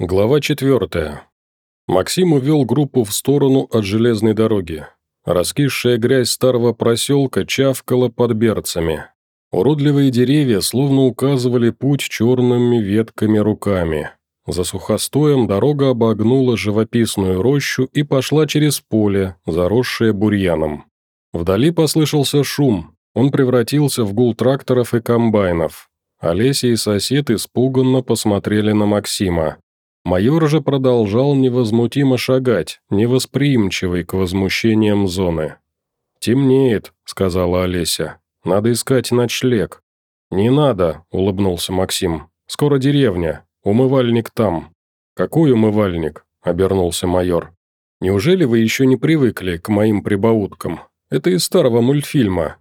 Глава 4. Максим увел группу в сторону от железной дороги. Раскисшая грязь старого проселка чавкала под берцами. Уродливые деревья словно указывали путь черными ветками руками. За сухостоем дорога обогнула живописную рощу и пошла через поле, заросшее бурьяном. Вдали послышался шум, он превратился в гул тракторов и комбайнов. Олеся и сосед испуганно посмотрели на Максима. Майор же продолжал невозмутимо шагать, невосприимчивый к возмущениям зоны. «Темнеет», — сказала Олеся. «Надо искать ночлег». «Не надо», — улыбнулся Максим. «Скоро деревня. Умывальник там». «Какой умывальник?» — обернулся майор. «Неужели вы еще не привыкли к моим прибауткам? Это из старого мультфильма».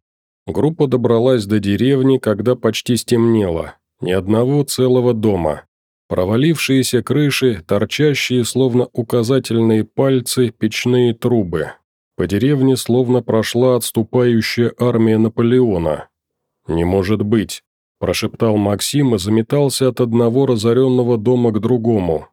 Группа добралась до деревни, когда почти стемнело. Ни одного целого дома. Провалившиеся крыши, торчащие словно указательные пальцы, печные трубы. По деревне словно прошла отступающая армия Наполеона. «Не может быть», – прошептал Максим и заметался от одного разоренного дома к другому.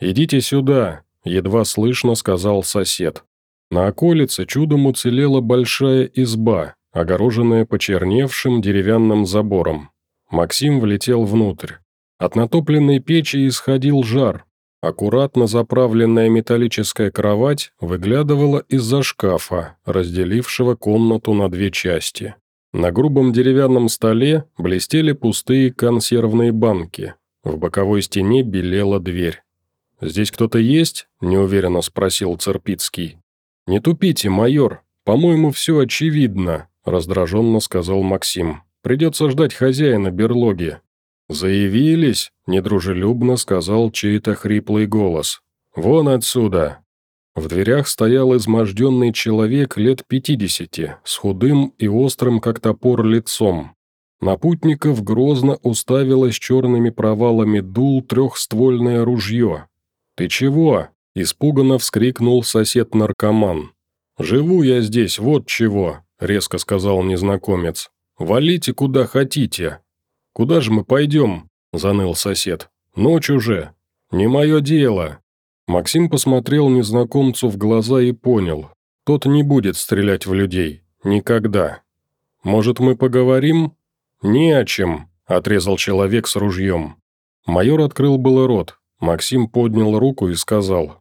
«Идите сюда», – едва слышно сказал сосед. На околице чудом уцелела большая изба, огороженная почерневшим деревянным забором. Максим влетел внутрь. От натопленной печи исходил жар. Аккуратно заправленная металлическая кровать выглядывала из-за шкафа, разделившего комнату на две части. На грубом деревянном столе блестели пустые консервные банки. В боковой стене белела дверь. «Здесь кто-то есть?» – неуверенно спросил Церпицкий. «Не тупите, майор. По-моему, все очевидно», – раздраженно сказал Максим. «Придется ждать хозяина берлоги. «Заявились?» – недружелюбно сказал чей-то хриплый голос. «Вон отсюда!» В дверях стоял изможденный человек лет пятидесяти, с худым и острым, как топор, лицом. На путников грозно уставилось черными провалами дул трехствольное ружье. «Ты чего?» – испуганно вскрикнул сосед-наркоман. «Живу я здесь, вот чего», – резко сказал незнакомец. «Валите куда хотите, «Куда же мы пойдем?» – заныл сосед. «Ночь уже. Не мое дело». Максим посмотрел незнакомцу в глаза и понял. Тот не будет стрелять в людей. Никогда. «Может, мы поговорим?» «Не о чем», – отрезал человек с ружьем. Майор открыл было рот. Максим поднял руку и сказал.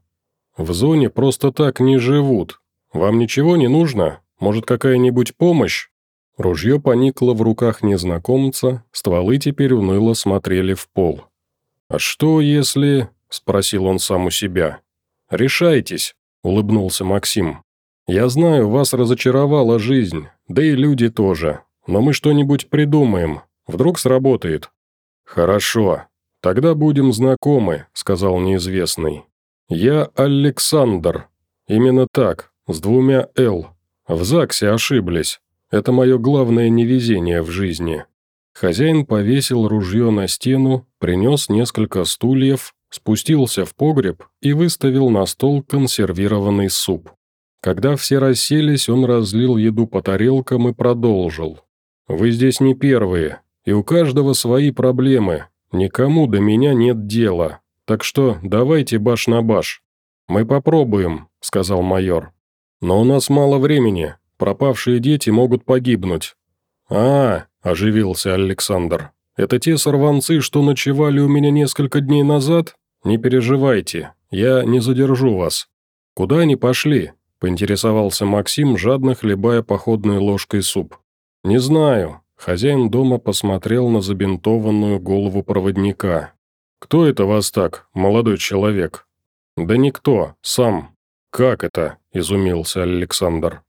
«В зоне просто так не живут. Вам ничего не нужно? Может, какая-нибудь помощь?» Ружье поникло в руках незнакомца, стволы теперь уныло смотрели в пол. «А что если...» – спросил он сам у себя. «Решайтесь», – улыбнулся Максим. «Я знаю, вас разочаровала жизнь, да и люди тоже. Но мы что-нибудь придумаем. Вдруг сработает». «Хорошо. Тогда будем знакомы», – сказал неизвестный. «Я Александр. Именно так, с двумя «Л». В ЗАГСе ошиблись. Это мое главное невезение в жизни. Хозяин повесил ружье на стену, принес несколько стульев, спустился в погреб и выставил на стол консервированный суп. Когда все расселись, он разлил еду по тарелкам и продолжил. «Вы здесь не первые, и у каждого свои проблемы. Никому до меня нет дела. Так что давайте баш на баш». «Мы попробуем», — сказал майор. «Но у нас мало времени. Пропавшие дети могут погибнуть». «А, — оживился Александр, — это те сорванцы, что ночевали у меня несколько дней назад? Не переживайте, я не задержу вас». «Куда они пошли?» — поинтересовался Максим, жадно хлебая походной ложкой суп. «Не знаю». Хозяин дома посмотрел на забинтованную голову проводника. «Кто это вас так, молодой человек?» «Да никто, сам». «Как это?» – изумился Александр.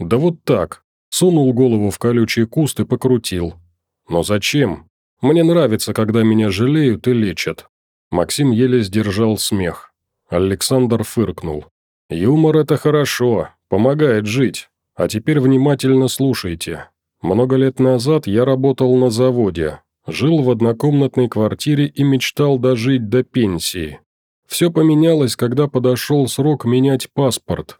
«Да вот так». Сунул голову в колючий куст и покрутил. «Но зачем? Мне нравится, когда меня жалеют и лечат». Максим еле сдержал смех. Александр фыркнул. «Юмор – это хорошо, помогает жить. А теперь внимательно слушайте. Много лет назад я работал на заводе, жил в однокомнатной квартире и мечтал дожить до пенсии. Все поменялось, когда подошел срок менять паспорт.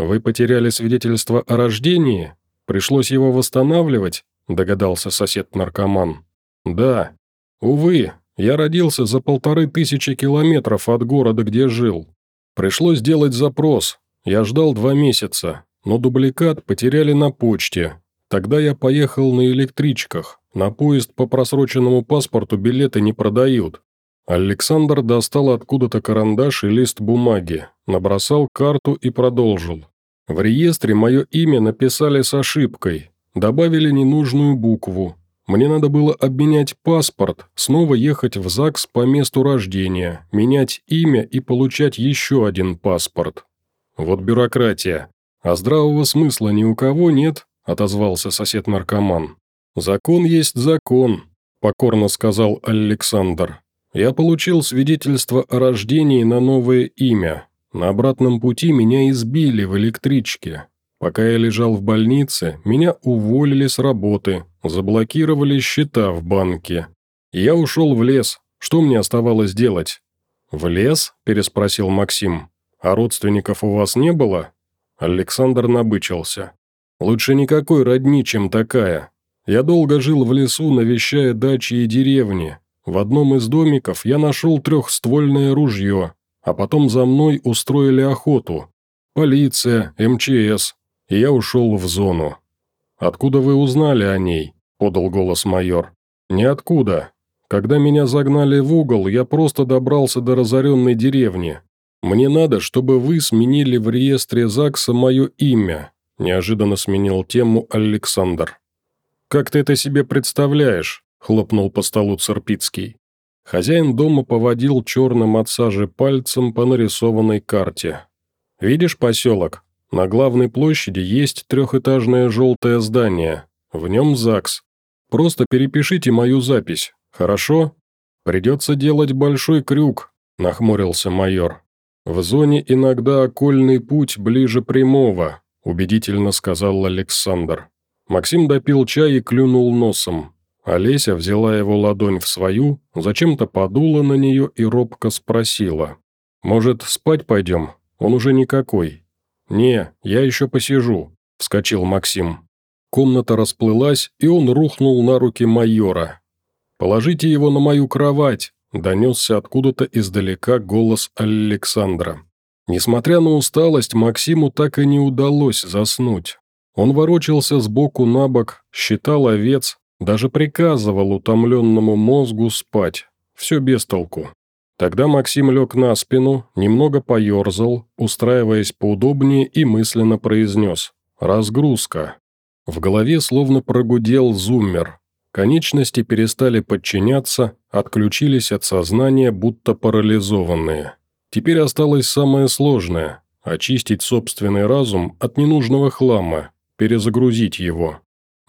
«Вы потеряли свидетельство о рождении? Пришлось его восстанавливать?» – догадался сосед-наркоман. «Да. Увы, Я родился за полторы тысячи километров от города, где жил. Пришлось делать запрос. Я ждал два месяца, но дубликат потеряли на почте. Тогда я поехал на электричках. На поезд по просроченному паспорту билеты не продают. Александр достал откуда-то карандаш и лист бумаги, набросал карту и продолжил. В реестре мое имя написали с ошибкой, добавили ненужную букву. Мне надо было обменять паспорт, снова ехать в ЗАГС по месту рождения, менять имя и получать еще один паспорт. Вот бюрократия. А здравого смысла ни у кого нет, отозвался сосед-наркоман. «Закон есть закон», – покорно сказал Александр. «Я получил свидетельство о рождении на новое имя. На обратном пути меня избили в электричке. Пока я лежал в больнице, меня уволили с работы, заблокировали счета в банке. Я ушел в лес. Что мне оставалось делать?» «В лес?» – переспросил Максим. «А родственников у вас не было?» Александр набычился. «Лучше никакой родни, чем такая. Я долго жил в лесу, навещая дачи и деревни. В одном из домиков я нашел трехствольное ружье, а потом за мной устроили охоту. Полиция, МЧС, и я ушел в зону. «Откуда вы узнали о ней?» – подал голос майор. «Ниоткуда. Когда меня загнали в угол, я просто добрался до разоренной деревни. Мне надо, чтобы вы сменили в реестре ЗАГСа мое имя», – неожиданно сменил тему Александр. «Как ты это себе представляешь?» – хлопнул по столу Церпицкий. Хозяин дома поводил черным от сажи пальцем по нарисованной карте. «Видишь поселок? На главной площади есть трехэтажное желтое здание. В нем ЗАГС. Просто перепишите мою запись, хорошо? Придется делать большой крюк», – нахмурился майор. «В зоне иногда окольный путь ближе прямого», – убедительно сказал Александр. Максим допил чай и клюнул носом. Олеся взяла его ладонь в свою, зачем-то подула на нее и робко спросила. «Может, спать пойдем? Он уже никакой». «Не, я еще посижу», – вскочил Максим. Комната расплылась, и он рухнул на руки майора. «Положите его на мою кровать», – донесся откуда-то издалека голос Александра. Несмотря на усталость, Максиму так и не удалось заснуть. Он ворочался сбоку на бок, считал овец, даже приказывал утомленному мозгу спать. Все без толку. Тогда Максим лег на спину, немного поерзал, устраиваясь поудобнее и мысленно произнес «Разгрузка». В голове словно прогудел зуммер. Конечности перестали подчиняться, отключились от сознания, будто парализованные. Теперь осталось самое сложное – очистить собственный разум от ненужного хлама, перезагрузить его.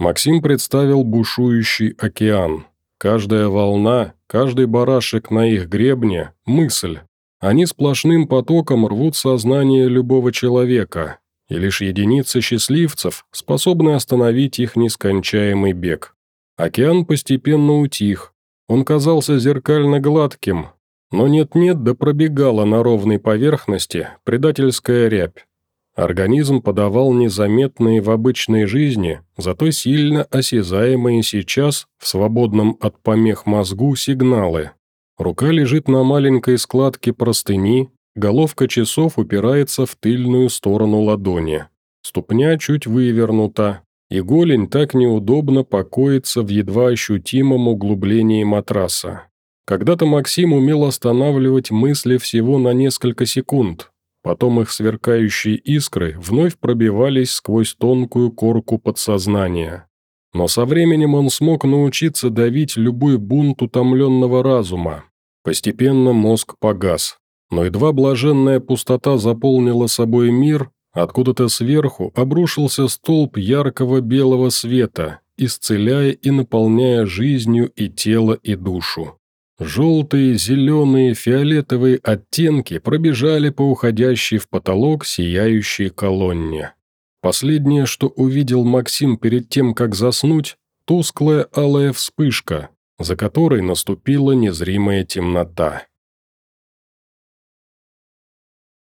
Максим представил бушующий океан. Каждая волна, каждый барашек на их гребне – мысль. Они сплошным потоком рвут сознание любого человека, и лишь единицы счастливцев способны остановить их нескончаемый бег. Океан постепенно утих. Он казался зеркально гладким, но нет-нет да пробегала на ровной поверхности предательская рябь. Организм подавал незаметные в обычной жизни, зато сильно осязаемые сейчас в свободном от помех мозгу сигналы. Рука лежит на маленькой складке простыни, головка часов упирается в тыльную сторону ладони. Ступня чуть вывернута, и голень так неудобно покоится в едва ощутимом углублении матраса. Когда-то Максим умел останавливать мысли всего на несколько секунд, Потом их сверкающие искры вновь пробивались сквозь тонкую корку подсознания. Но со временем он смог научиться давить любой бунт утомленного разума. Постепенно мозг погас. Но едва блаженная пустота заполнила собой мир, откуда-то сверху обрушился столб яркого белого света, исцеляя и наполняя жизнью и тело, и душу. Желтые, зеленые, фиолетовые оттенки пробежали по уходящей в потолок сияющей колонне. Последнее, что увидел Максим перед тем, как заснуть, тусклая алая вспышка, за которой наступила незримая темнота.